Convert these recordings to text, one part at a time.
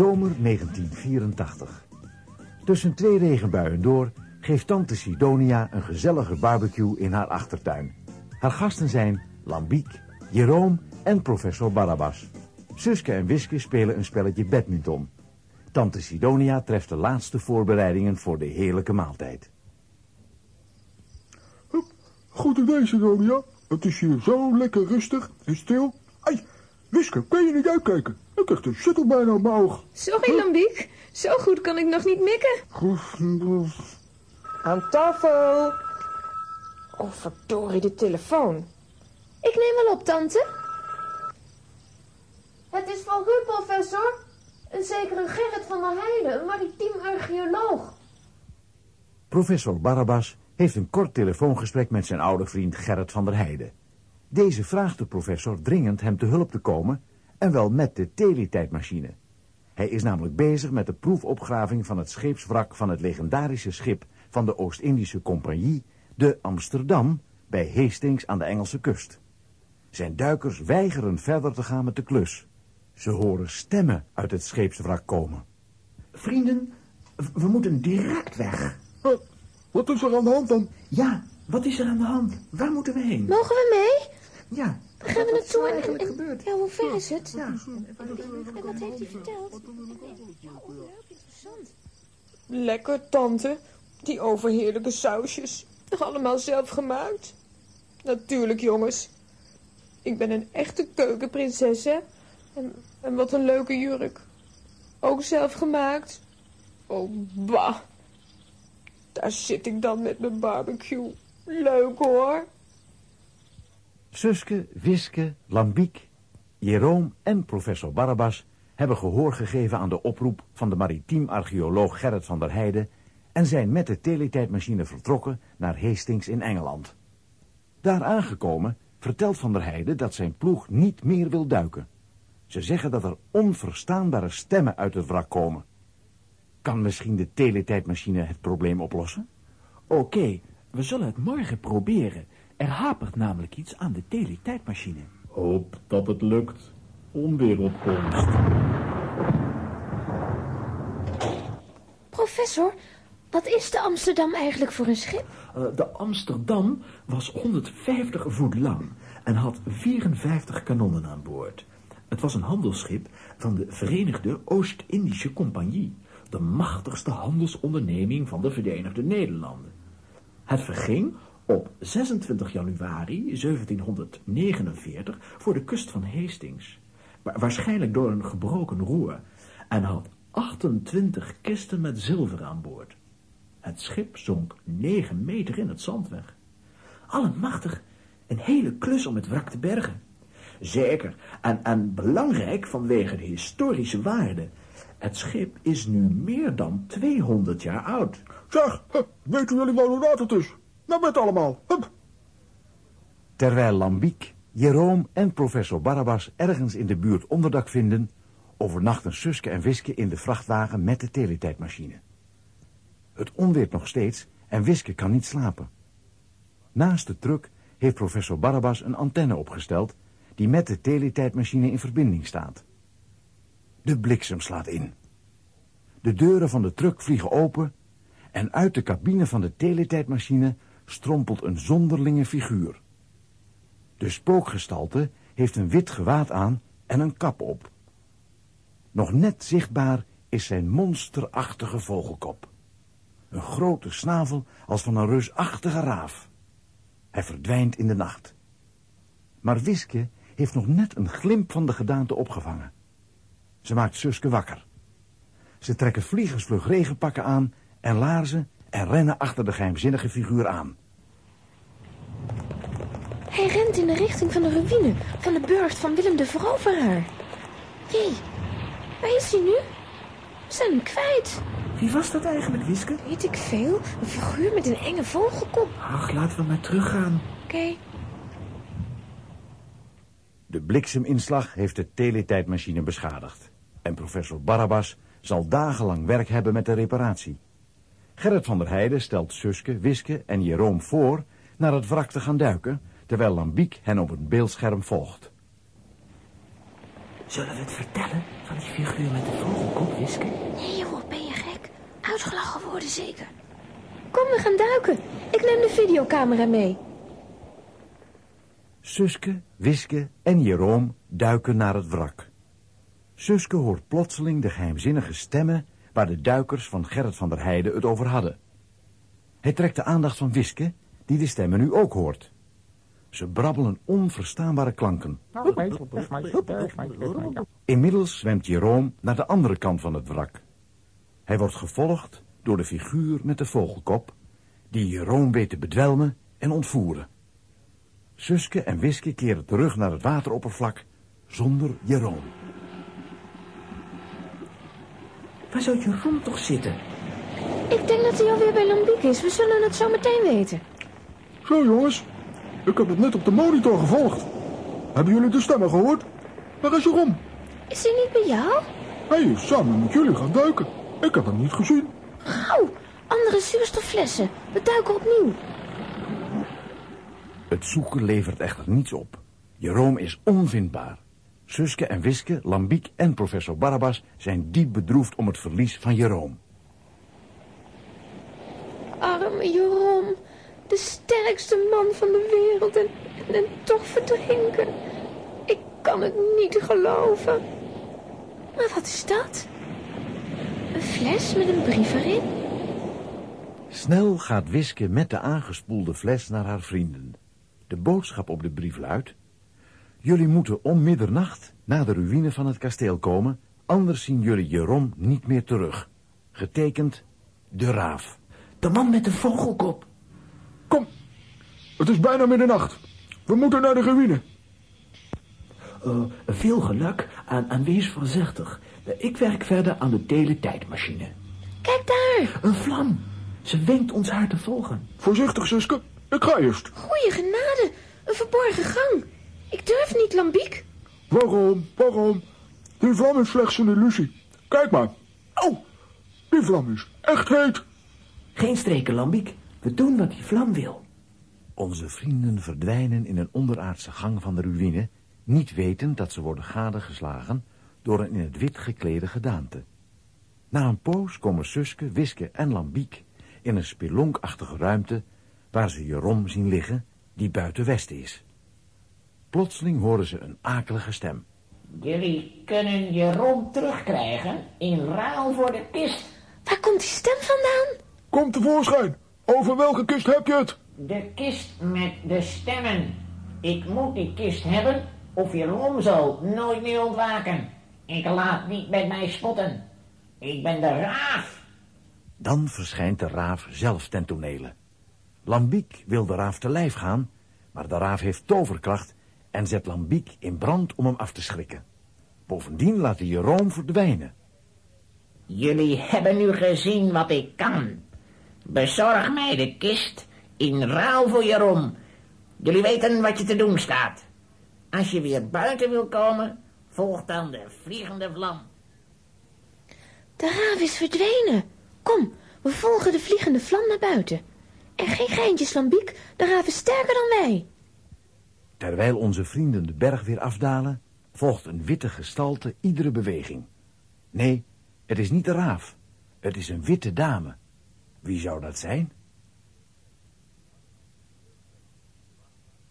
Zomer 1984. Tussen twee regenbuien door geeft tante Sidonia een gezellige barbecue in haar achtertuin. Haar gasten zijn Lambiek, Jeroen en professor Barabbas. Suske en Wiske spelen een spelletje badminton. Tante Sidonia treft de laatste voorbereidingen voor de heerlijke maaltijd. Goed idee, Sidonia. Het is hier zo lekker rustig en stil. Wiske, kan je niet uitkijken? Ik krijg de shuttle bijna op mijn oog. Sorry, Lambiek. Zo goed kan ik nog niet mikken. Aan tafel. Oh, verdorie, de telefoon. Ik neem wel op, tante. Het is van u, professor. Een zekere Gerrit van der Heijden, een maritiem archeoloog. Professor Barabbas heeft een kort telefoongesprek met zijn oude vriend Gerrit van der Heijden. Deze vraagt de professor dringend hem te hulp te komen en wel met de teletijdmachine. Hij is namelijk bezig met de proefopgraving van het scheepswrak van het legendarische schip van de Oost-Indische Compagnie, de Amsterdam, bij Hastings aan de Engelse kust. Zijn duikers weigeren verder te gaan met de klus. Ze horen stemmen uit het scheepswrak komen. Vrienden, we moeten direct weg. Wat is er aan de hand dan? Ja, wat is er aan de hand? Waar moeten we heen? Mogen we mee? Ja. Gaan we naartoe en, eigenlijk en- gebeurd? Ja, hoe ver is het? Ja. En wat heeft hij verteld? Ja, leuk, interessant. Lekker, tante. Die overheerlijke sausjes. Nog allemaal zelf gemaakt? Natuurlijk, jongens. Ik ben een echte keukenprinses, hè? En, en wat een leuke jurk. Ook zelf gemaakt. Oh, bah. Daar zit ik dan met mijn barbecue. Leuk, hoor. Suske, Wiske, Lambiek, Jeroen en professor Barabbas hebben gehoor gegeven aan de oproep van de maritiem archeoloog Gerrit van der Heijden en zijn met de teletijdmachine vertrokken naar Hastings in Engeland. Daar aangekomen vertelt van der Heijden dat zijn ploeg niet meer wil duiken. Ze zeggen dat er onverstaanbare stemmen uit het wrak komen. Kan misschien de teletijdmachine het probleem oplossen? Oké, we zullen het morgen proberen. Er hapert namelijk iets aan de teletijdmachine. Hoop dat het lukt. Onwereldkomst. Professor, wat is de Amsterdam eigenlijk voor een schip? Eh, de Amsterdam was 150 voet lang en had 54 kanonnen aan boord. Het was een handelsschip van de Verenigde Oost-Indische Compagnie, de machtigste handelsonderneming van de Verenigde Nederlanden. Het verging op 26 januari 1749 voor de kust van Hastings, wa- waarschijnlijk door een gebroken roer, en had 28 kisten met zilver aan boord. Het schip zonk 9 meter in het zand weg. Allemachtig, een hele klus om het wrak te bergen. Zeker, en, en belangrijk vanwege de historische waarde. Het schip is nu meer dan 200 jaar oud. Zeg, weten jullie wel hoe laat het is? Nou met allemaal. Hup. Terwijl Lambiek, Jeroen en professor Barabbas ergens in de buurt onderdak vinden, overnachten Suske en Wiske in de vrachtwagen met de teletijdmachine. Het onweert nog steeds en Wiske kan niet slapen. Naast de truck heeft professor Barabbas een antenne opgesteld die met de teletijdmachine in verbinding staat. De bliksem slaat in. De deuren van de truck vliegen open en uit de cabine van de teletijdmachine strompelt een zonderlinge figuur. De spookgestalte heeft een wit gewaad aan en een kap op. Nog net zichtbaar is zijn monsterachtige vogelkop. Een grote snavel als van een reusachtige raaf. Hij verdwijnt in de nacht. Maar Wiske heeft nog net een glimp van de gedaante opgevangen. Ze maakt Suske wakker. Ze trekken vliegersvlug regenpakken aan en laarzen en rennen achter de geheimzinnige figuur aan. Hij rent in de richting van de ruïne van de burcht van Willem de Veroveraar. Jee, waar is hij nu? We zijn hem kwijt. Wie was dat eigenlijk, Wiske? Weet ik veel. Een figuur met een enge vogelkop. Ach, laten we maar teruggaan. Oké. De blikseminslag heeft de teletijdmachine beschadigd. En professor Barabbas zal dagenlang werk hebben met de reparatie. Gerrit van der Heijden stelt Suske, Wiske en Jeroen voor naar het wrak te gaan duiken, terwijl Lambiek hen op een beeldscherm volgt. Zullen we het vertellen van die figuur met de vogelkop, Wiske? Nee, joh, ben je gek? Uitgelachen worden zeker. Kom, we gaan duiken. Ik neem de videocamera mee. Suske, Wiske en Jeroen duiken naar het wrak. Suske hoort plotseling de geheimzinnige stemmen waar de duikers van Gerrit van der Heijden het over hadden. Hij trekt de aandacht van Wiske, die de stemmen nu ook hoort. Ze brabbelen onverstaanbare klanken. Inmiddels zwemt Jeroen naar de andere kant van het wrak. Hij wordt gevolgd door de figuur met de vogelkop, die Jeroen weet te bedwelmen en ontvoeren. Suske en Wiske keren terug naar het wateroppervlak zonder Jeroen. Waar zou Jeroen toch zitten? Ik denk dat hij alweer bij Lambiek is. We zullen het zo meteen weten. Zo jongens, ik heb het net op de monitor gevolgd. Hebben jullie de stemmen gehoord? Waar is Jeroen? Is hij niet bij jou? Hij is samen met jullie gaan duiken. Ik heb hem niet gezien. Gauw, andere zuurstofflessen. We duiken opnieuw. Het zoeken levert echter niets op. Jeroen is onvindbaar. Suske en Wiske, Lambiek en professor Barabbas zijn diep bedroefd om het verlies van Jeroen. Arme Jeroen. De sterkste man van de wereld en, en, toch verdrinken. Ik kan het niet geloven. Maar wat is dat? Een fles met een brief erin? Snel gaat Wiske met de aangespoelde fles naar haar vrienden. De boodschap op de brief luidt... Jullie moeten om middernacht naar de ruïne van het kasteel komen... anders zien jullie Jeroen niet meer terug. Getekend De Raaf. De man met de vogelkop. Het is bijna middernacht. We moeten naar de ruïne. Uh, veel geluk en, en wees voorzichtig. Ik werk verder aan de teletijdmachine. Kijk daar. Een vlam. Ze wenkt ons haar te volgen. Voorzichtig, Suske. Ik ga eerst. Goeie genade. Een verborgen gang. Ik durf niet, Lambiek. Waarom? Waarom? Die vlam is slechts een illusie. Kijk maar. Oh, die vlam is echt heet. Geen streken, Lambiek. We doen wat die vlam wil. Onze vrienden verdwijnen in een onderaardse gang van de ruïne... niet wetend dat ze worden gadegeslagen door een in het wit geklede gedaante. Na een poos komen Suske, Wiske en Lambiek in een spelonkachtige ruimte... waar ze Jerom zien liggen, die buiten Westen is. Plotseling horen ze een akelige stem. Jullie kunnen Jeroen terugkrijgen in ruil voor de kist. Waar komt die stem vandaan? Kom tevoorschijn. Over welke kist heb je het? De kist met de stemmen. Ik moet die kist hebben of Jeroen zal nooit meer ontwaken. Ik laat niet met mij spotten. Ik ben de raaf. Dan verschijnt de raaf zelf ten tonele. Lambiek wil de raaf te lijf gaan, maar de raaf heeft toverkracht en zet Lambiek in brand om hem af te schrikken. Bovendien laat hij Jeroen verdwijnen. Jullie hebben nu gezien wat ik kan. Bezorg mij de kist in ruil voor Jeroen. Jullie weten wat je te doen staat. Als je weer buiten wil komen, volg dan de vliegende vlam. De raaf is verdwenen. Kom, we volgen de vliegende vlam naar buiten. En geen geintjes, Lambiek. De raaf is sterker dan wij. Terwijl onze vrienden de berg weer afdalen, volgt een witte gestalte iedere beweging. Nee, het is niet de raaf. Het is een witte dame. Wie zou dat zijn?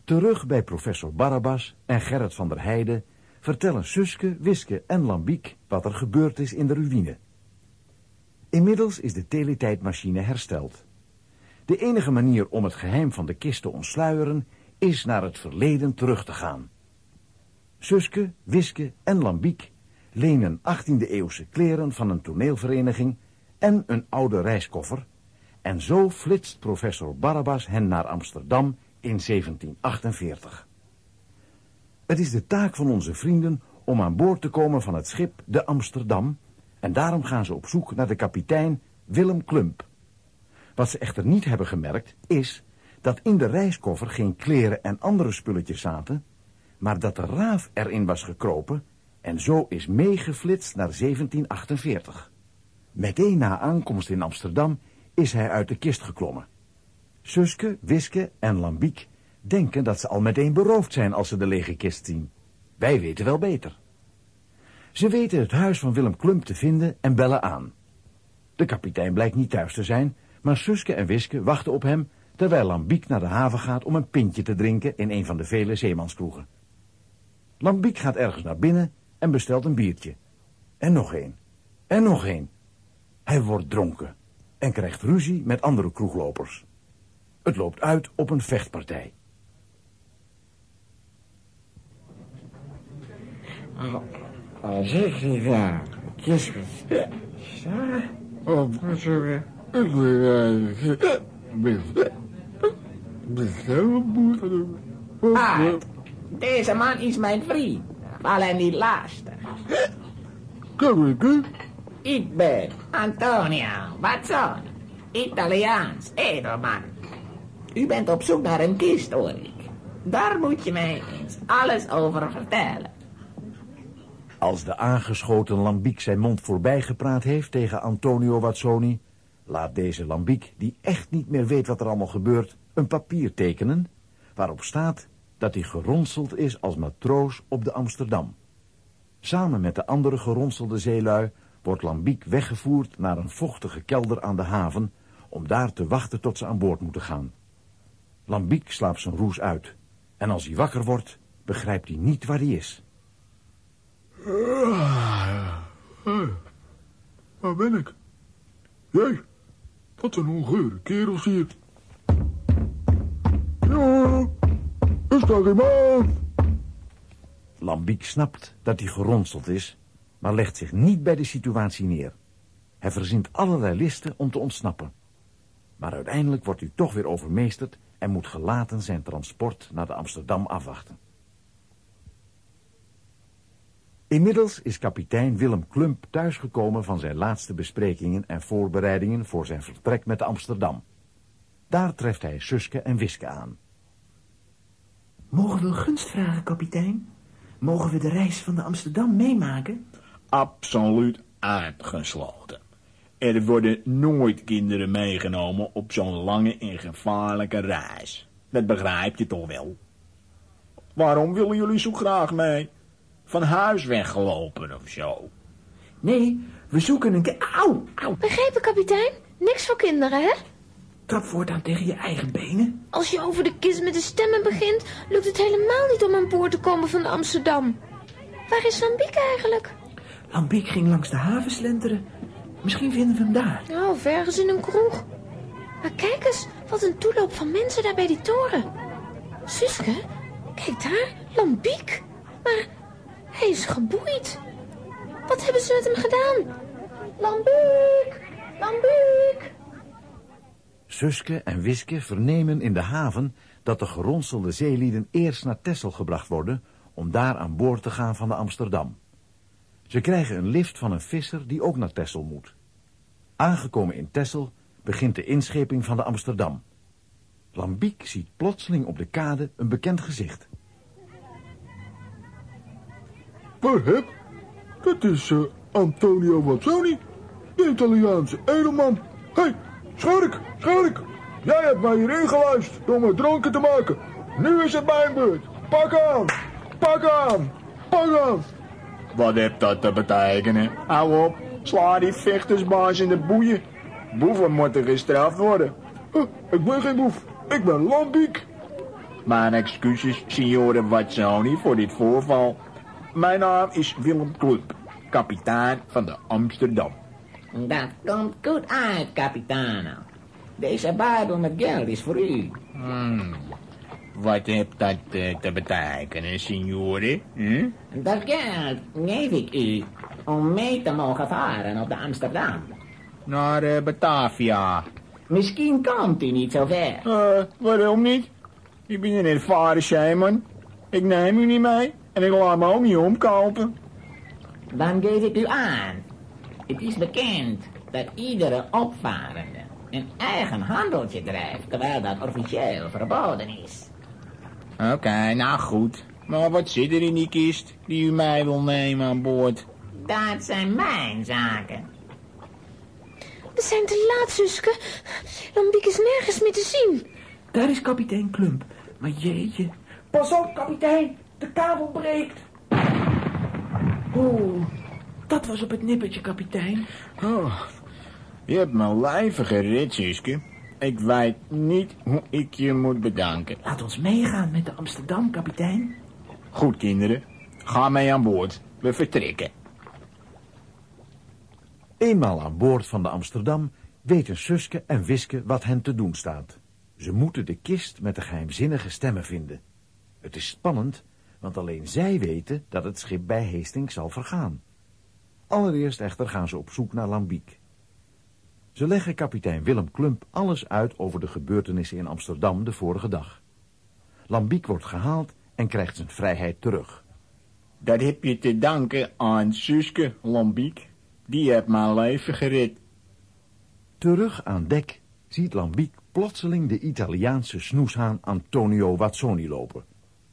Terug bij professor Barabbas en Gerrit van der Heijden vertellen Suske, Wiske en Lambiek wat er gebeurd is in de ruïne. Inmiddels is de teletijdmachine hersteld. De enige manier om het geheim van de kist te ontsluieren is naar het verleden terug te gaan. Suske, Wiske en Lambiek lenen 18e-eeuwse kleren van een toneelvereniging en een oude reiskoffer, en zo flitst professor Barabbas hen naar Amsterdam in 1748. Het is de taak van onze vrienden om aan boord te komen van het schip de Amsterdam, en daarom gaan ze op zoek naar de kapitein Willem Klump. Wat ze echter niet hebben gemerkt is dat in de reiskoffer geen kleren en andere spulletjes zaten, maar dat de raaf erin was gekropen en zo is meegeflitst naar 1748. Meteen na aankomst in Amsterdam is hij uit de kist geklommen. Suske, Wiske en Lambiek denken dat ze al meteen beroofd zijn als ze de lege kist zien. Wij weten wel beter. Ze weten het huis van Willem Klump te vinden en bellen aan. De kapitein blijkt niet thuis te zijn, maar Suske en Wiske wachten op hem... terwijl Lambiek naar de haven gaat om een pintje te drinken in een van de vele zeemanskroegen. Lambiek gaat ergens naar binnen en bestelt een biertje. En nog één. En nog één. Hij wordt dronken en krijgt ruzie met andere kroeglopers. Het loopt uit op een vechtpartij. Zeg je daar, kies Oh, sorry. Ik ben eigenlijk... Ben... Ben helemaal boer. Ah, deze man is mijn vriend. Alleen niet lastig. Kom ik, hè? Ik ben Antonio Bazzoni, Italiaans edelman. U bent op zoek naar een kist, hoor. Daar moet je mij eens alles over vertellen. Als de aangeschoten Lambiek zijn mond voorbij gepraat heeft tegen Antonio Wazzoni... laat deze Lambiek, die echt niet meer weet wat er allemaal gebeurt... een papier tekenen waarop staat dat hij geronseld is als matroos op de Amsterdam. Samen met de andere geronselde zeelui wordt Lambiek weggevoerd naar een vochtige kelder aan de haven... om daar te wachten tot ze aan boord moeten gaan. Lambiek slaapt zijn roes uit. En als hij wakker wordt, begrijpt hij niet waar hij is. Waar ben ik? Jee, wat een ongeure kerels hier. Ja, is daar iemand? Lambiek snapt dat hij geronseld is, maar legt zich niet bij de situatie neer. Hij verzint allerlei listen om te ontsnappen. Maar uiteindelijk wordt hij toch weer overmeesterd en moet gelaten zijn transport naar de Amsterdam afwachten. Inmiddels is kapitein Willem Klump thuisgekomen van zijn laatste besprekingen en voorbereidingen voor zijn vertrek met de Amsterdam. Daar treft hij Suske en Wiske aan. Mogen we een gunst vragen, kapitein? Mogen we de reis van de Amsterdam meemaken? Absoluut uitgesloten. Er worden nooit kinderen meegenomen op zo'n lange en gevaarlijke reis. Dat begrijp je toch wel? Waarom willen jullie zo graag mee? Van huis weggelopen of zo? Nee, we zoeken een... Auw, auw. Begrepen, kapitein? Niks voor kinderen, hè? Trap voortaan tegen je eigen benen. Als je over de kist met de stemmen begint, lukt het helemaal niet om aan boord te komen van Amsterdam. Waar is Lambiek eigenlijk? Lambiek ging langs de haven slenteren. Misschien vinden we hem daar. Nou, of ergens in een kroeg. Maar kijk eens, wat een toeloop van mensen daar bij die toren. Suske, kijk daar, Lambiek. Maar hij is geboeid. Wat hebben ze met hem gedaan? Lambiek, Lambiek. Suske en Wiske vernemen in de haven dat de geronselde zeelieden eerst naar Texel gebracht worden om daar aan boord te gaan van de Amsterdam. Ze krijgen een lift van een visser die ook naar Texel moet. Aangekomen in Texel begint de inscheping van de Amsterdam. Lambiek ziet plotseling op de kade een bekend gezicht. Heb? Dat is eh, Antonio Wazzoni, de Italiaanse edelman. Hé, hey, schurk, schurk. Jij hebt mij hier ingeluisterd om me dronken te maken. Nu is het mijn beurt. Pak aan, pak aan, pak aan. Wat heeft dat te betekenen? Hou op, sla die vechtersbaas in de boeien. Boeven moeten gestraft worden. Eh, ik ben geen boef, ik ben Lambiek. Mijn excuses, signore Wazzoni, voor dit voorval. Mijn naam is Willem Klump, kapitein van de Amsterdam. Dat komt goed uit, kapitein. Deze buidel met geld is voor u. Hmm. Wat heeft dat eh, te betekenen, signore? Hm? Dat geld geef ik u om mee te mogen varen op de Amsterdam. Naar eh, Batavia. Misschien komt u niet zo ver. Eh, waarom niet? Ik ben een ervaren zeeman. Ik neem u niet mee en ik laat me ook niet omkopen. Dan geef ik u aan. Het is bekend dat iedere opvarende een eigen handeltje drijft, terwijl dat officieel verboden is. Oké, nou goed. Maar wat zit er in die kist die u mij wil nemen aan boord? Dat zijn mijn zaken. We zijn te laat, Suske. Lambiek is nergens meer te zien. Daar is kapitein Klump. Maar jeetje. Pas op, kapitein. De kabel breekt. Oeh, Dat was op het nippertje, kapitein. Oh, je hebt mijn lijven gered, Suske. Ik weet niet hoe ik je moet bedanken. Laat ons meegaan met de Amsterdam, kapitein. Goed, kinderen. Ga mee aan boord. We vertrekken. Eenmaal aan boord van de Amsterdam weten Suske en Wiske wat hen te doen staat. Ze moeten de kist met de geheimzinnige stemmen vinden. Het is spannend, want alleen zij weten dat het schip bij Hastings zal vergaan. Allereerst echter gaan ze op zoek naar Lambiek. Ze leggen kapitein Willem Klump alles uit over de gebeurtenissen in Amsterdam de vorige dag. Lambiek wordt gehaald en krijgt zijn vrijheid terug. Dat heb je te danken aan Suske Lambiek. Die heeft mijn leven gered. Terug aan dek ziet Lambiek plotseling de Italiaanse snoeshaan Antonio Wazzoni lopen.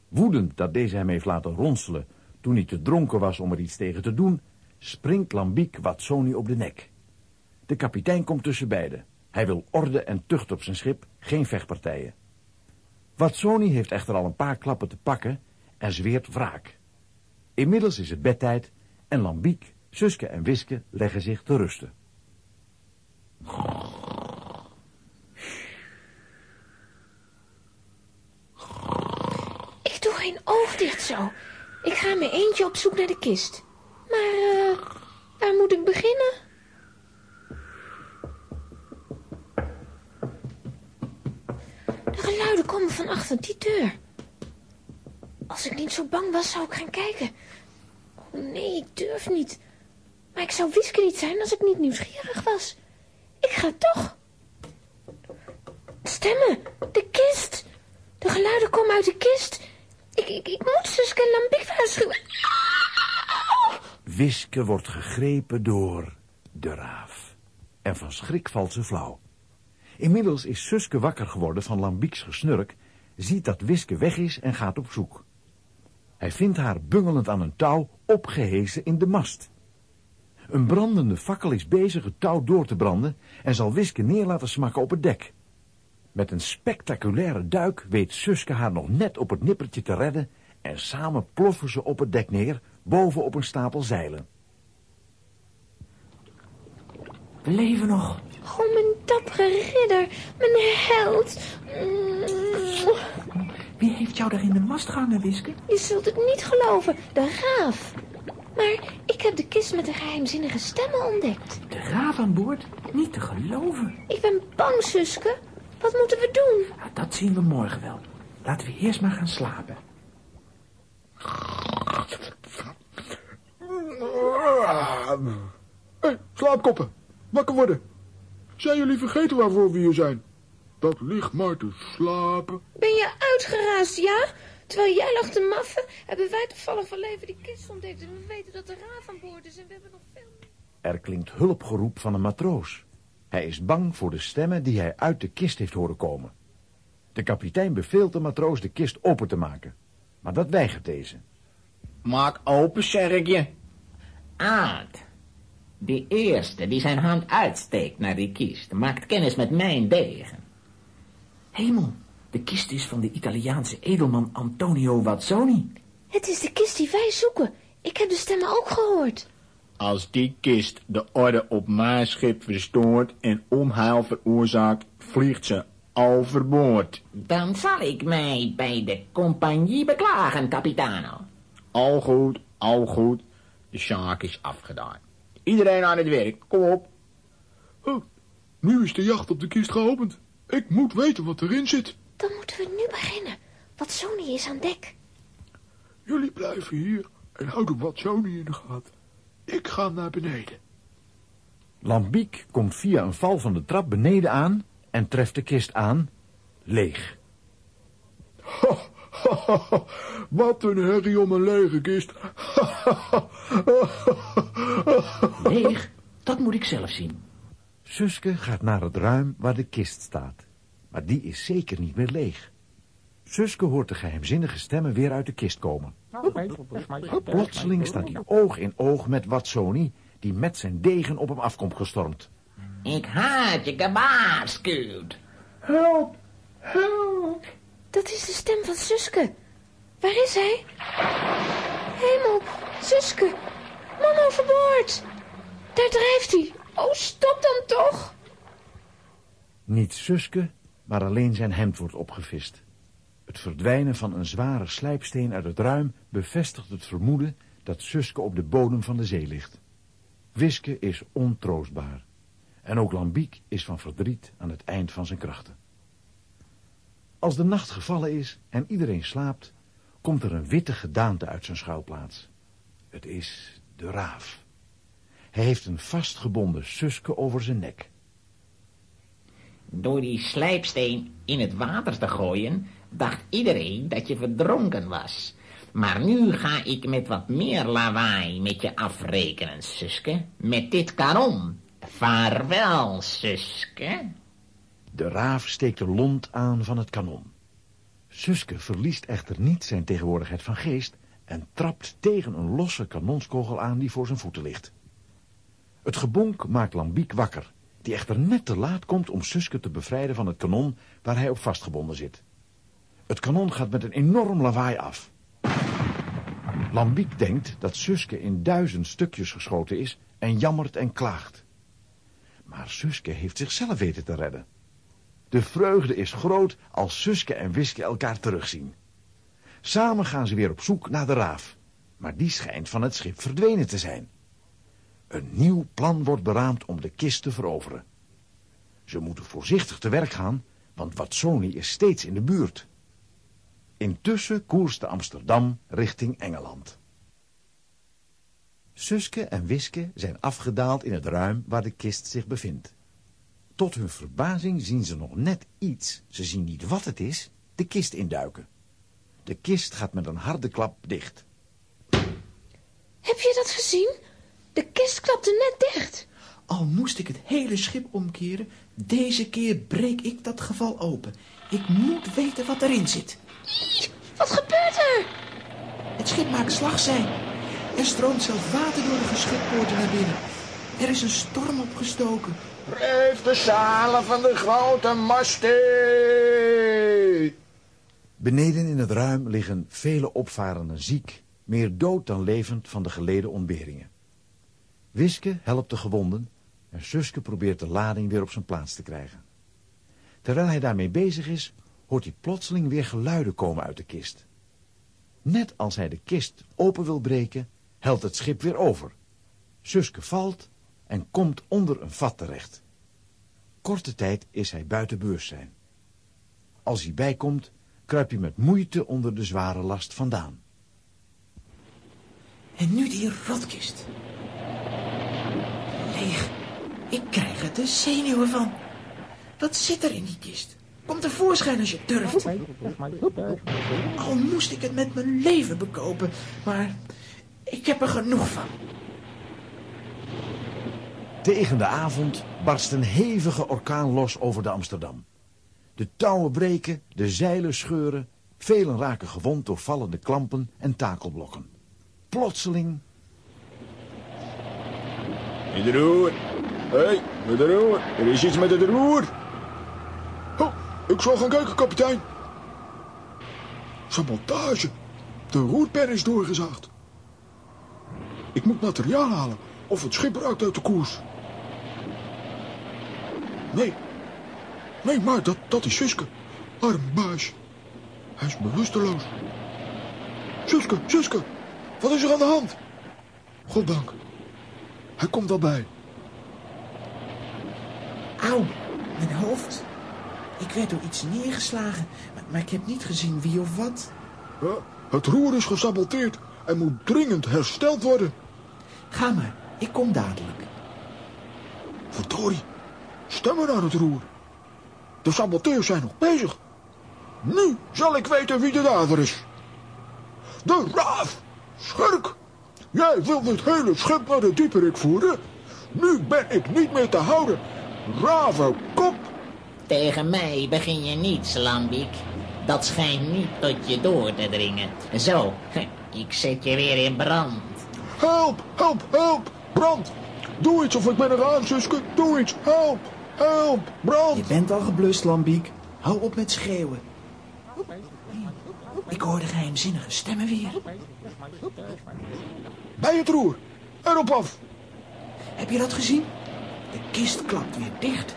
Woedend dat deze hem heeft laten ronselen toen hij te dronken was om er iets tegen te doen, springt Lambiek Wazzoni op de nek. De kapitein komt tussen beiden. Hij wil orde en tucht op zijn schip, geen vechtpartijen. Wazzoni heeft echter al een paar klappen te pakken en zweert wraak. Inmiddels is het bedtijd en Lambiek, Suske en Wiske leggen zich te rusten. Ik doe geen oog dicht zo. Ik ga mijn eentje op zoek naar de kist. Maar, eh, waar moet ik beginnen? De geluiden komen van achter die deur. Als ik niet zo bang was, zou ik gaan kijken. Oh nee, ik durf niet. Maar ik zou Wiske niet zijn als ik niet nieuwsgierig was. Ik ga toch. Stemmen, de kist. De geluiden komen uit de kist. Ik, ik, ik moet Suske en Lambiek waarschuwen. Wiske wordt gegrepen door de raaf. En van schrik valt ze flauw. Inmiddels is Suske wakker geworden van Lambieks gesnurk, ziet dat Wiske weg is en gaat op zoek. Hij vindt haar bungelend aan een touw, opgehezen in de mast. Een brandende fakkel is bezig het touw door te branden en zal Wiske neer laten smakken op het dek. Met een spectaculaire duik weet Suske haar nog net op het nippertje te redden en samen ploffen ze op het dek neer, boven op een stapel zeilen. We leven nog. Oh, mijn dappere ridder, mijn held. Wie heeft jou daar in de mast gehangen, Wiske? Je zult het niet geloven, de raaf. Maar ik heb de kist met de geheimzinnige stemmen ontdekt. De raaf aan boord? Niet te geloven. Ik ben bang, Suske. Wat moeten we doen? Nou, dat zien we morgen wel. Laten we eerst maar gaan slapen. Hé, hey, slaapkoppen. Wakker worden. Zijn jullie vergeten waarvoor we hier zijn? Dat ligt maar te slapen. Ben je uitgeraasd, ja? Terwijl jij lag te maffen, hebben wij toevallig van leven die kist ontdekt. En we weten dat de raaf aan boord is en we hebben nog veel meer. Er klinkt hulpgeroep van een matroos. Hij is bang voor de stemmen die hij uit de kist heeft horen komen. De kapitein beveelt de matroos de kist open te maken. Maar dat weigert deze. Maak open, zeg ik je. Aad. Die eerste die zijn hand uitsteekt naar die kist, maakt kennis met mijn degen. Hemel, de kist is van de Italiaanse edelman Antonio Wazzoni. Het is de kist die wij zoeken. Ik heb de stemmen ook gehoord. Als die kist de orde op mijn schip verstoort en onheil veroorzaakt, vliegt ze overboord. Dan zal ik mij bij de compagnie beklagen, kapitano. Al goed, al goed. De zaak is afgedaan. Iedereen aan het werk, kom op. Oh, nu is de jacht op de kist geopend. Ik moet weten wat erin zit. Dan moeten we nu beginnen. Wat Sony is aan dek. Jullie blijven hier en houden wat Sony in de gaten. Ik ga naar beneden. Lambiek komt via een val van de trap beneden aan en treft de kist aan, leeg. Wat een herrie om een lege kist. Leeg, dat moet ik zelf zien. Suske gaat naar het ruim waar de kist staat. Maar die is zeker niet meer leeg. Suske hoort de geheimzinnige stemmen weer uit de kist komen. Plotseling staat hij oog in oog met Watsoni, die met zijn degen op hem afkomt gestormd. Ik had je gewaarschuwd. Help! Help! Dat is de stem van Suske. Waar is hij? Hemel, Suske. Mama overboord. Daar drijft hij. Oh, stop dan toch. Niet Suske, maar alleen zijn hemd wordt opgevist. Het verdwijnen van een zware slijpsteen uit het ruim bevestigt het vermoeden dat Suske op de bodem van de zee ligt. Wiske is ontroostbaar. En ook Lambiek is van verdriet aan het eind van zijn krachten. Als de nacht gevallen is en iedereen slaapt, komt er een witte gedaante uit zijn schuilplaats. Het is de raaf. Hij heeft een vastgebonden suske over zijn nek. Door die slijpsteen in het water te gooien, dacht iedereen dat je verdronken was. Maar nu ga ik met wat meer lawaai met je afrekenen, Suske. Met dit kanon. Vaarwel, Suske. De raaf steekt de lont aan van het kanon. Suske verliest echter niet zijn tegenwoordigheid van geest en trapt tegen een losse kanonskogel aan die voor zijn voeten ligt. Het gebonk maakt Lambiek wakker, die echter net te laat komt om Suske te bevrijden van het kanon waar hij op vastgebonden zit. Het kanon gaat met een enorm lawaai af. Lambiek denkt dat Suske in duizend stukjes geschoten is en jammert en klaagt. Maar Suske heeft zichzelf weten te redden. De vreugde is groot als Suske en Wiske elkaar terugzien. Samen gaan ze weer op zoek naar de raaf, maar die schijnt van het schip verdwenen te zijn. Een nieuw plan wordt beraamd om de kist te veroveren. Ze moeten voorzichtig te werk gaan, want Watsoni is steeds in de buurt. Intussen koerste Amsterdam richting Engeland. Suske en Wiske zijn afgedaald in het ruim waar de kist zich bevindt. Tot hun verbazing zien ze nog net iets, ze zien niet wat het is, de kist induiken. De kist gaat met een harde klap dicht. Heb je dat gezien? De kist klapte net dicht. Al moest ik het hele schip omkeren, deze keer breek ik dat geval open. Ik moet weten wat erin zit. Wat gebeurt er? Het schip maakt slagzij. Er stroomt zelf water door de geschippoorten naar binnen. Er is een storm opgestoken. Reef de zalen van de grote mastheet. Beneden in het ruim liggen vele opvarenden ziek, meer dood dan levend van de geleden ontberingen. Wiske helpt de gewonden en Suske probeert de lading weer op zijn plaats te krijgen. Terwijl hij daarmee bezig is, hoort hij plotseling weer geluiden komen uit de kist. Net als hij de kist open wil breken, helt het schip weer over. Suske valt en komt onder een vat terecht. Korte tijd is hij buiten bewustzijn. Als hij bijkomt, kruipt hij met moeite onder de zware last vandaan. En nu die rotkist. Leeg. Ik krijg er de zenuwen van. Wat zit er in die kist? Kom tevoorschijn als je durft. Al moest ik het met mijn leven bekopen, maar ik heb er genoeg van. Tegen de avond barst een hevige orkaan los over de Amsterdam. De touwen breken, de zeilen scheuren, velen raken gewond door vallende klampen en takelblokken. Plotseling... In de roer. Hé, hey, met de roer. Er is iets met het roer. Oh, ik zal gaan kijken, kapitein. Sabotage. De roerpen is doorgezaagd. Ik moet materiaal halen of het schip raakt uit de koers. Nee. Nee, maar dat, dat is Suske. Arm baas. Hij is bewusteloos. Suske, Suske. Wat is er aan de hand? Goddank. Hij komt al bij. Auw, mijn hoofd. Ik werd door iets neergeslagen, maar, maar ik heb niet gezien wie of wat. Ja, het roer is gesaboteerd en moet dringend hersteld worden. Ga maar, ik kom dadelijk. Verdorie, stemmen aan het roer. De saboteurs zijn nog bezig. Nu zal ik weten wie de dader is. De raaf! Schurk! Jij wilt het hele schip naar de dieperik voeren? Nu ben ik niet meer te houden. Raven kop! Tegen mij begin je niet, Lambiek. Dat schijnt niet tot je door te dringen. Zo, ik zet je weer in brand. Help, help, help! Brand! Doe iets of ik ben eraan, Suske. Doe iets. Help, help, brand! Je bent al geblust, Lambiek. Hou op met schreeuwen. Ik hoor de geheimzinnige stemmen weer. Bij het roer. erop af. Heb je dat gezien? De kist klapt weer dicht.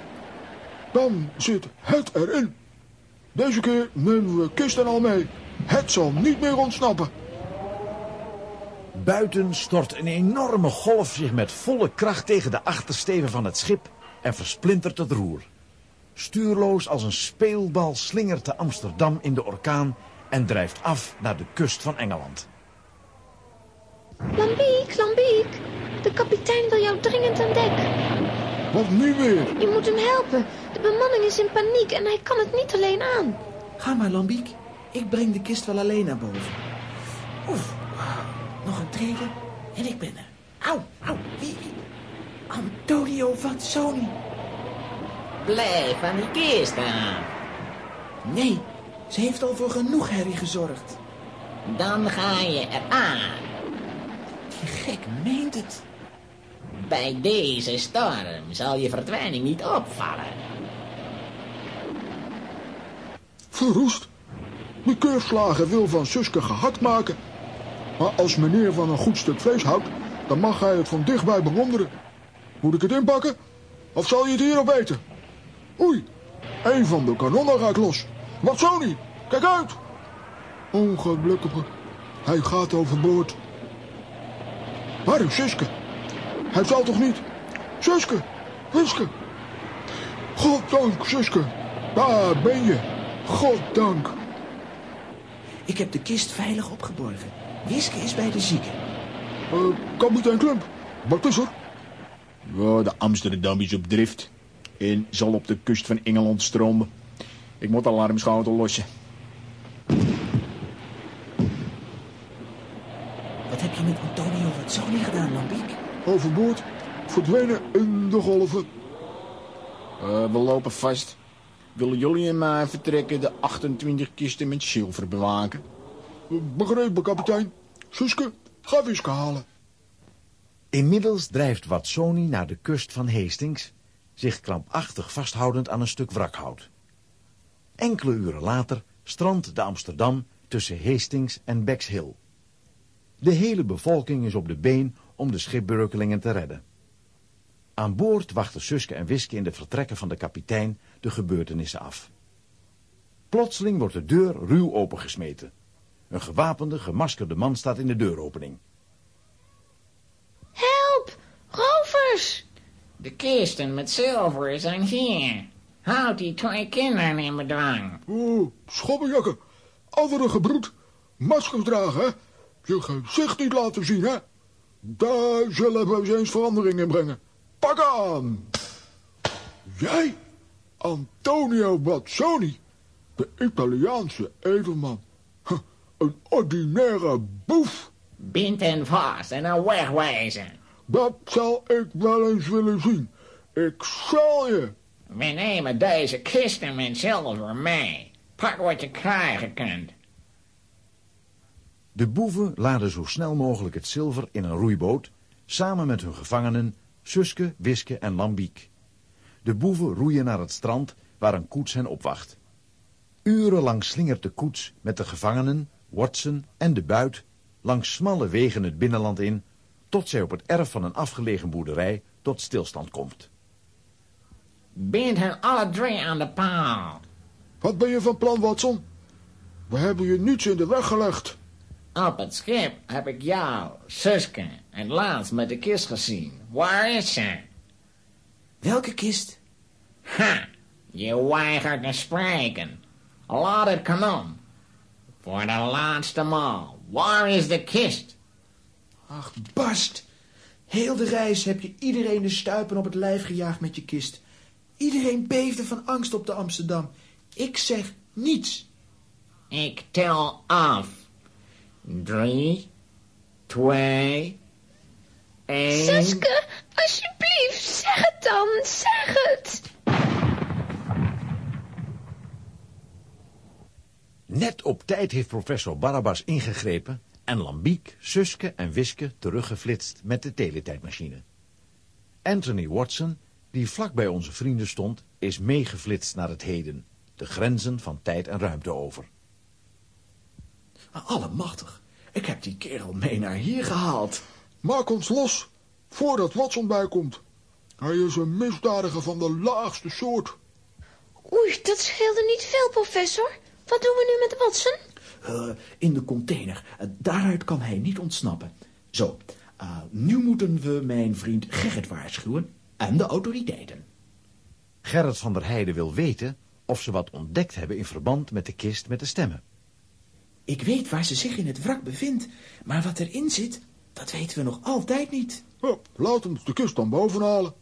Dan zit het erin. Deze keer nemen we kist en al mee. Het zal niet meer ontsnappen. Buiten stort een enorme golf zich met volle kracht tegen de achtersteven van het schip en versplintert het roer. Stuurloos als een speelbal slingert de Amsterdam in de orkaan en drijft af naar de kust van Engeland. Lambiek, Lambiek. De kapitein wil jou dringend aan dek. Wat nu weer? Je moet hem helpen. De bemanning is in paniek en hij kan het niet alleen aan. Ga maar, Lambiek. Ik breng de kist wel alleen naar boven. Oef. Nog een trede en ik ben er. Au, au. Wie? Antonio Vazzoni. Blijf aan die kist aan. Nee, ze heeft al voor genoeg herrie gezorgd. Dan ga je eraan. Die gek meent het. Bij deze storm zal je verdwijning niet opvallen. Verroest. Die keurslager wil van Suske gehakt maken. Maar als meneer van een goed stuk vlees houdt, dan mag hij het van dichtbij bewonderen. Moet ik het inpakken? Of zal je het hierop weten? Oei, een van de kanonnen gaat los. Wat zo niet? Kijk uit! Ongelukkige, hij gaat overboord. Waar is Suske? Hij zal toch niet? Suske, Suske. Goddank, Suske. Daar ben je. Goddank. Ik heb de kist veilig opgeborgen. Wiske is bij de zieke. Uh, kapitein Klump, wat is er? Ja, de Amsterdam is op drift en zal op de kust van Engeland stromen. Ik moet de alarmschotel lossen. Wat heb je met Antonio Vazzoni gedaan, Lambiek? Overboord, verdwenen in de golven. Uh, we lopen vast. Willen jullie en mij vertrekken de 28 kisten met zilver bewaken? Begrepen, kapitein. Suske, ga Wiske halen. Inmiddels drijft Watsoni naar de kust van Hastings, zich krampachtig vasthoudend aan een stuk wrakhout. Enkele uren later strandt de Amsterdam tussen Hastings en Bexhill. De hele bevolking is op de been om de schipbreukelingen te redden. Aan boord wachten Suske en Wiske in de vertrekken van de kapitein de gebeurtenissen af. Plotseling wordt de deur ruw opengesmeten. Een gewapende, gemaskerde man staat in de deuropening. Rovers! De kisten met zilver zijn hier. Houd die twee kinderen in bedwang. Oeh, schobbejakken. Andere gebroed. Maskers dragen, hè? Je gezicht niet laten zien, hè? Daar zullen we eens verandering in brengen. Pak aan! Jij? Antonio Bazzoni? De Italiaanse edelman. Huh, een ordinaire boef. Bind hen vast en dan wegwijzen. Dat zal ik wel eens willen zien. Ik zal je. We nemen deze kisten met zilver mee. Pak wat je krijgen kunt. De boeven laden zo snel mogelijk het zilver in een roeiboot, samen met hun gevangenen, Suske, Wiske en Lambiek. De boeven roeien naar het strand, waar een koets hen opwacht. Urenlang slingert de koets met de gevangenen, Watson en de buit langs smalle wegen het binnenland in, tot zij op het erf van een afgelegen boerderij tot stilstand komt. Bind hen alle drie aan de paal. Wat ben je van plan, Watson? We hebben je niets in de weg gelegd. Op het schip heb ik jou, Suske, en laatst met de kist gezien. Waar is ze? Welke kist? Ha! Je weigert te spreken. Laat het kanon. Voor de laatste maal. Waar is de kist? Ach, barst. Heel de reis heb je iedereen de stuipen op het lijf gejaagd met je kist. Iedereen beefde van angst op de Amsterdam. Ik zeg niets. Ik tel af. Drie, twee, één... Suske, alsjeblieft, zeg het dan, zeg het. Net op tijd heeft professor Barabbas ingegrepen en Lambiek, Suske en Wiske teruggeflitst met de teletijdmachine. Anthony Watson, die vlak bij onze vrienden stond, is meegeflitst naar het heden, de grenzen van tijd en ruimte over. Allemachtig, ik heb die kerel mee naar hier gehaald. Maak ons los. voordat Watson bijkomt. Hij is een misdadiger van de laagste soort. Oei, dat scheelde niet veel, professor. Wat doen we nu met Watson? Uh, in de container. Uh, daaruit kan hij niet ontsnappen. Zo, uh, nu moeten we mijn vriend Gerrit waarschuwen en de autoriteiten. Gerrit van der Heijden wil weten of ze wat ontdekt hebben in verband met de kist met de stemmen. Ik weet waar ze zich in het wrak bevindt, maar wat erin zit, dat weten we nog altijd niet. Ja, laat ons de kist dan boven halen.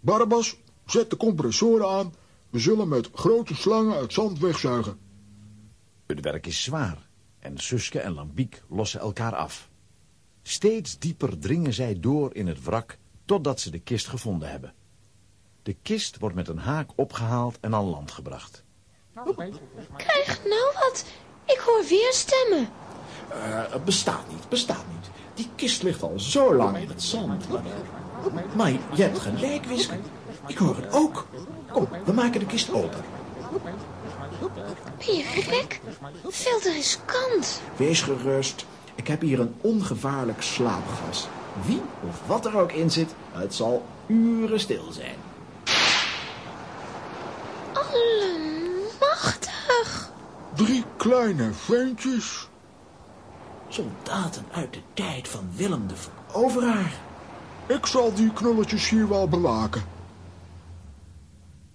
Barbas, zet de compressoren aan. We zullen met grote slangen het zand wegzuigen. Het werk is zwaar en Suske en Lambiek lossen elkaar af. Steeds dieper dringen zij door in het wrak totdat ze de kist gevonden hebben. De kist wordt met een haak opgehaald en aan land gebracht. Krijg nou wat. Ik hoor weer stemmen. Uh, het bestaat niet, bestaat niet. Die kist ligt al zo lang in het zand. Maar je hebt gelijk, Wiske. Ik hoor het ook. Kom, we maken de kist open. Ben je gek? Veel te riskant. Wees gerust. Ik heb hier een ongevaarlijk slaapgas. Wie of wat er ook in zit, het zal uren stil zijn. Allemachtig. Drie kleine ventjes. Soldaten uit de tijd van Willem de Veroveraar. Ik zal die knulletjes hier wel bewaken.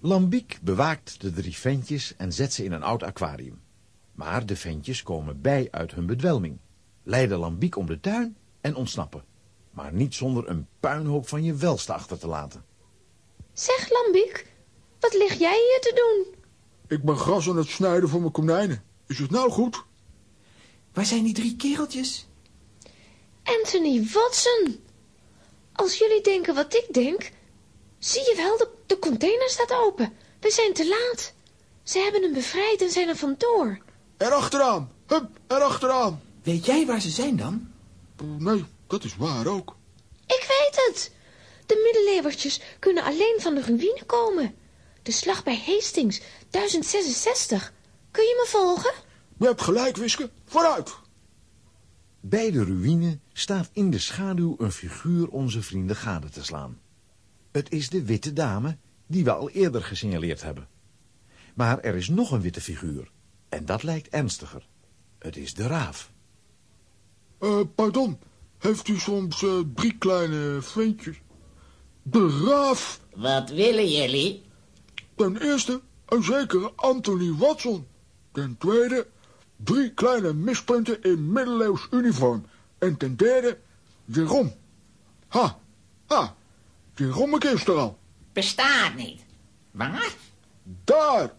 Lambiek bewaakt de drie ventjes en zet ze in een oud aquarium. Maar de ventjes komen bij uit hun bedwelming, leiden Lambiek om de tuin en ontsnappen. Maar niet zonder een puinhoop van je welste achter te laten. Zeg, Lambiek, wat lig jij hier te doen? Ik ben gras aan het snijden voor mijn konijnen. Is het nou goed? Waar zijn die drie kereltjes? Anthony Watson. Als jullie denken wat ik denk, zie je wel, de, de container staat open. We zijn te laat. Ze hebben hem bevrijd en zijn er vandoor. Erachteraan, hup, erachteraan. Weet jij waar ze zijn dan? Nee, dat is waar ook. Ik weet het. De middeleeuwertjes kunnen alleen van de ruïne komen. De slag bij Hastings, 1066. Kun je me volgen? Je hebt gelijk, Wiske. Vooruit. Bij de ruïne staat in de schaduw een figuur onze vrienden gade te slaan. Het is de witte dame die we al eerder gesignaleerd hebben. Maar er is nog een witte figuur. En dat lijkt ernstiger. Het is de raaf. Uh, pardon. Heeft u soms uh, drie kleine ventjes? De raaf. Wat willen jullie? Ten eerste een zekere Anthony Watson. Ten tweede drie kleine mispunten in middeleeuws uniform. En ten derde Jeroen. Ha, ha, Jeroen is er al. Bestaat niet. Waar? Daar.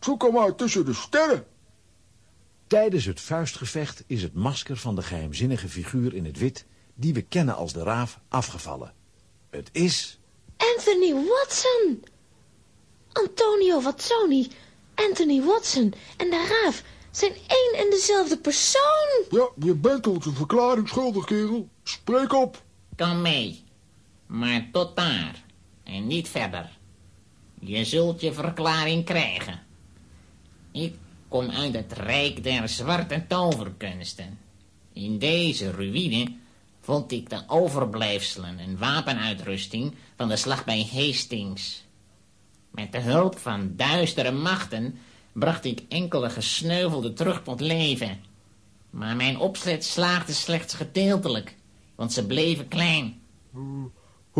Zoek hem maar tussen de sterren. Tijdens het vuistgevecht is het masker van de geheimzinnige figuur in het wit... die we kennen als de raaf, afgevallen. Het is... Anthony Watson! Antonio Watsoni, Anthony Watson en de raaf zijn één en dezelfde persoon. Ja, je bent ons een verklaring schuldig, kerel. Spreek op. Kom mee. Maar tot daar. En niet verder. Je zult je verklaring krijgen. Ik kom uit het rijk der zwarte toverkunsten. In deze ruïne vond ik de overblijfselen en wapenuitrusting van de slag bij Hastings. Met de hulp van duistere machten bracht ik enkele gesneuvelden terug tot leven. Maar mijn opzet slaagde slechts gedeeltelijk, want ze bleven klein.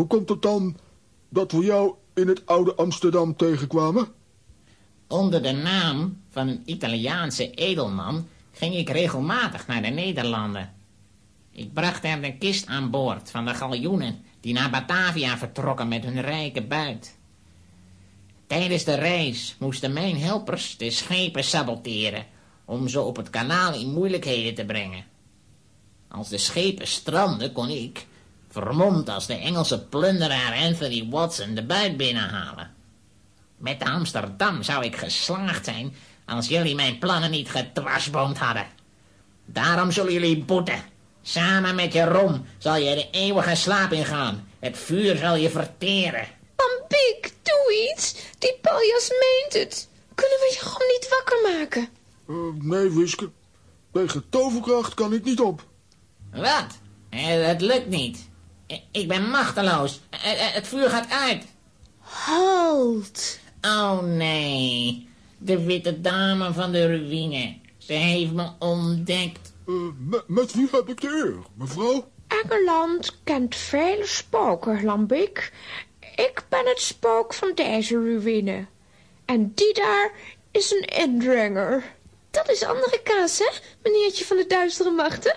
Hoe komt het dan dat we jou in het oude Amsterdam tegenkwamen? Onder de naam van een Italiaanse edelman ging ik regelmatig naar de Nederlanden. Ik bracht er de kist aan boord van de galjoenen die naar Batavia vertrokken met hun rijke buit. Tijdens de reis moesten mijn helpers de schepen saboteren om ze op het kanaal in moeilijkheden te brengen. Als de schepen stranden kon ik, vermomd als de Engelse plunderaar Anthony Watson, de buit binnenhalen. Met Amsterdam zou ik geslaagd zijn als jullie mijn plannen niet gedwarsboomd hadden. Daarom zullen jullie boeten. Samen met je rom zal je de eeuwige slaap ingaan. Het vuur zal je verteren. Pampiek, doe iets. Die paljas meent het. Kunnen we je gewoon niet wakker maken? Uh, nee, Wiske. Tegen toverkracht kan ik niet op. Wat? Het lukt niet. Ik ben machteloos. Het vuur gaat uit. Halt. Oh nee. De witte dame van de ruïne. Ze heeft me ontdekt. Uh, met wie heb ik de eer, mevrouw? Engeland kent vele spoken, Lambik. Ik ben het spook van deze ruïne. En die daar is een indringer. Dat is andere kaas, hè, meneertje van de duistere machten?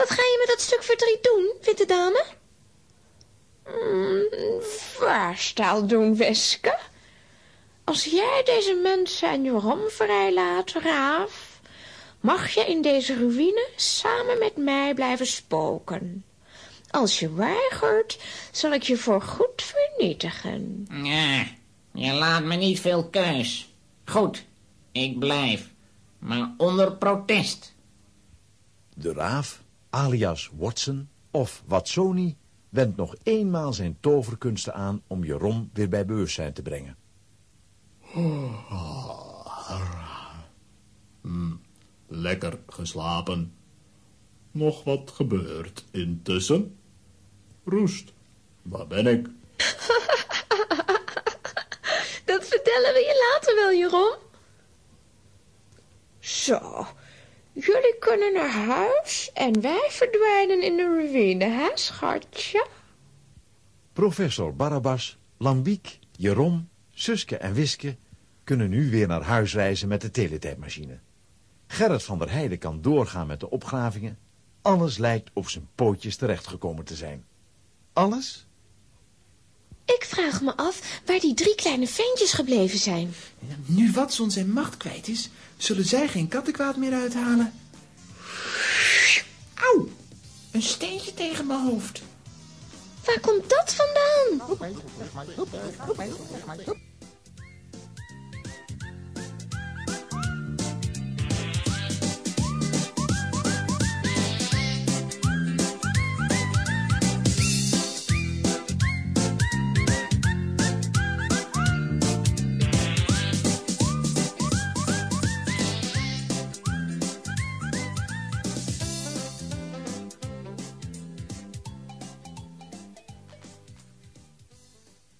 Wat ga je met dat stuk verdriet doen, witte dame? Mm, voorstel doen, Wiske. Als jij deze mensen en Joram vrijlaat, Raaf, mag je in deze ruïne samen met mij blijven spoken. Als je weigert, zal ik je voorgoed vernietigen. Ja, je laat me niet veel keus. Goed, ik blijf, maar onder protest. De raaf, alias Watson, of Watsoni, wendt nog eenmaal zijn toverkunsten aan om Jerom weer bij bewustzijn te brengen. Hmm, lekker geslapen. Nog wat gebeurd intussen? Roest, waar ben ik? Dat vertellen we je later wel, Jeroen. Zo, jullie kunnen naar huis en wij verdwijnen in de ruïne, hè, schatje? Professor Barabbas, Lambiek, Jerom, Suske en Wiske kunnen nu weer naar huis reizen met de teletijdmachine. Gerrit van der Heijden kan doorgaan met de opgravingen. Alles lijkt op zijn pootjes terechtgekomen te zijn. Alles? Ik vraag me af waar die drie kleine ventjes gebleven zijn. Nu Watson zijn macht kwijt is, zullen zij geen kattenkwaad meer uithalen. Auw, een steentje tegen mijn hoofd. Waar komt dat vandaan?